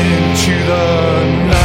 into the night.